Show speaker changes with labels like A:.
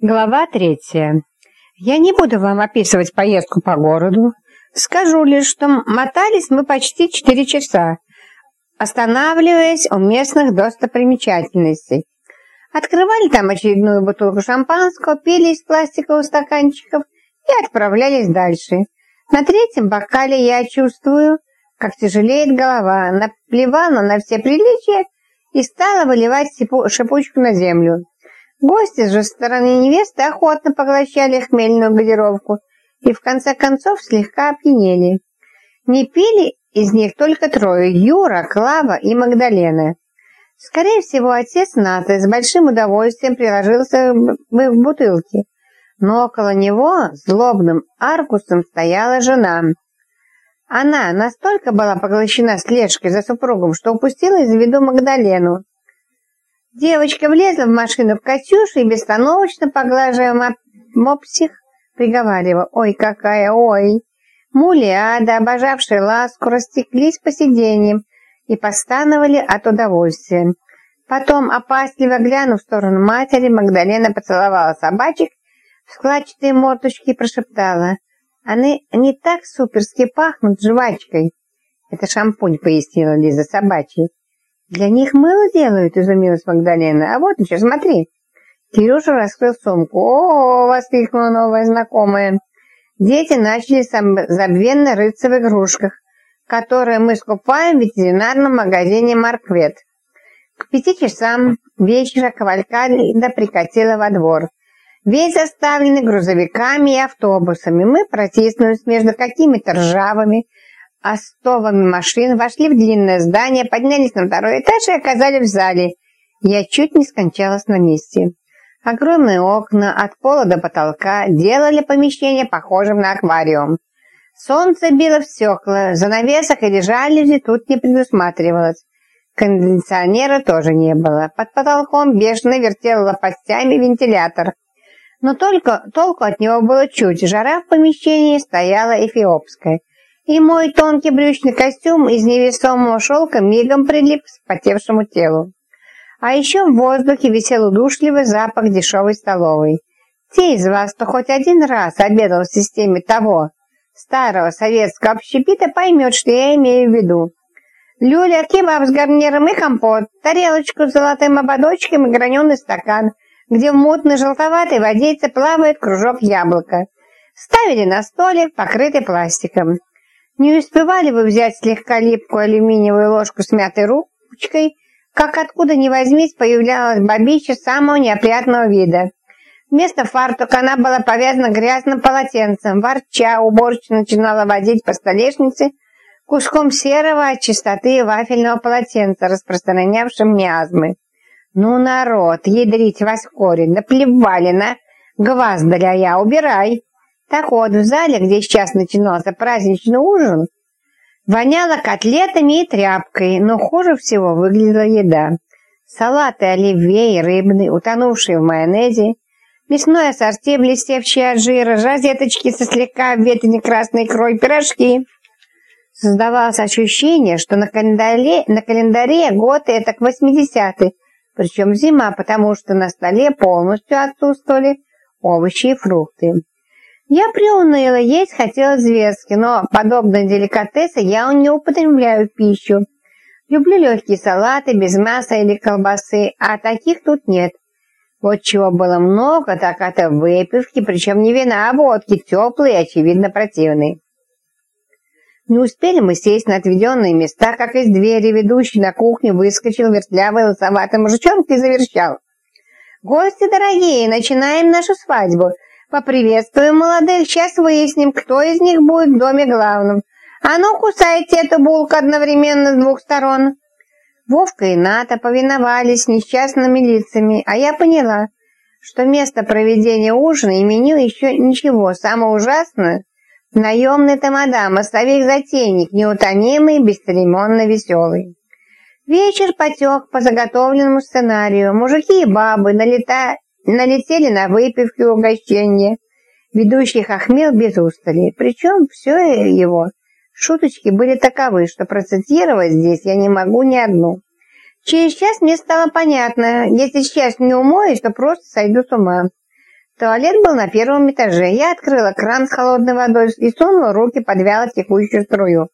A: Глава третья. Я не буду вам описывать поездку по городу. Скажу лишь, что мотались мы почти четыре часа, останавливаясь у местных достопримечательностей. Открывали там очередную бутылку шампанского, пили из пластиковых стаканчиков и отправлялись дальше. На третьем бокале я чувствую, как тяжелеет голова, наплевала на все приличия и стала выливать шипучку на землю. Гости же со стороны невесты охотно поглощали хмельную газировку и в конце концов слегка опьянели. Не пили из них только трое – Юра, Клава и Магдалена. Скорее всего, отец Ната с большим удовольствием приложился бы в бутылке, но около него злобным аркусом стояла жена. Она настолько была поглощена слежкой за супругом, что упустила из виду Магдалену. Девочка влезла в машину в Катюшу и бестановочно, поглаживая мопсих, приговаривала «Ой, какая, ой!». Мулиада, обожавшие ласку, растеклись по сиденьям и постановали от удовольствия. Потом, опасливо глянув в сторону матери, Магдалена поцеловала собачек в складчатые мордочки и прошептала «Они не так суперски пахнут жвачкой». «Это шампунь», — пояснила Лиза собачьей. «Для них мыло делают», — изумилась Магдалена. «А вот еще, смотри». Кирюша раскрыл сумку. «О!» — воскликнула новая знакомая. Дети начали забвенно рыться в игрушках, которые мы скупаем в ветеринарном магазине «Марквет». К пяти часам вечера кавалькада прикатила во двор. Весь заставленный грузовиками и автобусами. Мы протиснулись между какими-то ржавыми, остовами машин, вошли в длинное здание, поднялись на второй этаж и оказались в зале. Я чуть не скончалась на месте. Огромные окна от пола до потолка делали помещение похожим на аквариум. Солнце било в стекла, занавесок или жалюзи тут не предусматривалось. Кондиционера тоже не было. Под потолком бешено вертел лопастями вентилятор. Но только толку от него было чуть. Жара в помещении стояла эфиопская и мой тонкий брючный костюм из невесомого шелка мигом прилип к спотевшему телу. А еще в воздухе висел удушливый запах дешевой столовой. Те из вас, кто хоть один раз обедал в системе того старого советского общепита, поймет, что я имею в виду. Люля, кебаб с гарниром и компот, тарелочку с золотым ободочком и граненый стакан, где в мутной желтоватой водице плавает кружок яблока. Ставили на столик, покрытый пластиком. Не успевали вы взять слегка липкую алюминиевую ложку с мятой ручкой, как откуда ни возьмись появлялась бабища самого неопрятного вида. Вместо фартука она была повязана грязным полотенцем. Ворча, уборщица начинала водить по столешнице куском серого от чистоты вафельного полотенца, распространявшим миазмы. «Ну, народ, ядрить вас корень, наплевали на гвоздаря я, убирай!» Так вот, в зале, где сейчас начинался праздничный ужин, воняло котлетами и тряпкой, но хуже всего выглядела еда. Салаты оливье и рыбный, утонувшие в майонезе, мясное ассорти, блестевшие от жира, розеточки со слегка обветренной красной икрой, пирожки. Создавалось ощущение, что на календаре, на календаре год это к 80-й, причем зима, потому что на столе полностью отсутствовали овощи и фрукты. Я приуныла, есть хотелось зверски, но подобные деликатесы я не употребляю в пищу. Люблю легкие салаты без мяса или колбасы, а таких тут нет. Вот чего было много, так это выпивки, причем не вина, а водки, теплые очевидно, противные. Не успели мы сесть на отведенные места, как из двери ведущий на кухню выскочил вертлявый лосоватый мужичонка и заверщал. «Гости дорогие, начинаем нашу свадьбу!» Поприветствуем молодых, сейчас выясним, кто из них будет в доме главным. А ну, кусайте эту булку одновременно с двух сторон. Вовка и Ната повиновались несчастными лицами, а я поняла, что место проведения ужина и меню еще ничего. Самое ужасное — наемный тамадам, остовик-затейник, неутомимый, бесцеремонно веселый. Вечер потек по заготовленному сценарию. Мужики и бабы налета налетели на выпивки угощения. Ведущий хохмел без устали. Причем все его шуточки были таковы, что процитировать здесь я не могу ни одну. Через час мне стало понятно, если сейчас не умоюсь, то просто сойду с ума. Туалет был на первом этаже. Я открыла кран с холодной водой и сунула руки под вяло текущую струю.